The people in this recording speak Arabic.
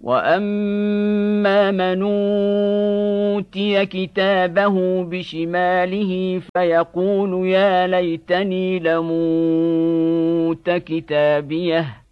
واما من اوتي كتابه بشماله فيقول يا ليتني لموت كتابيه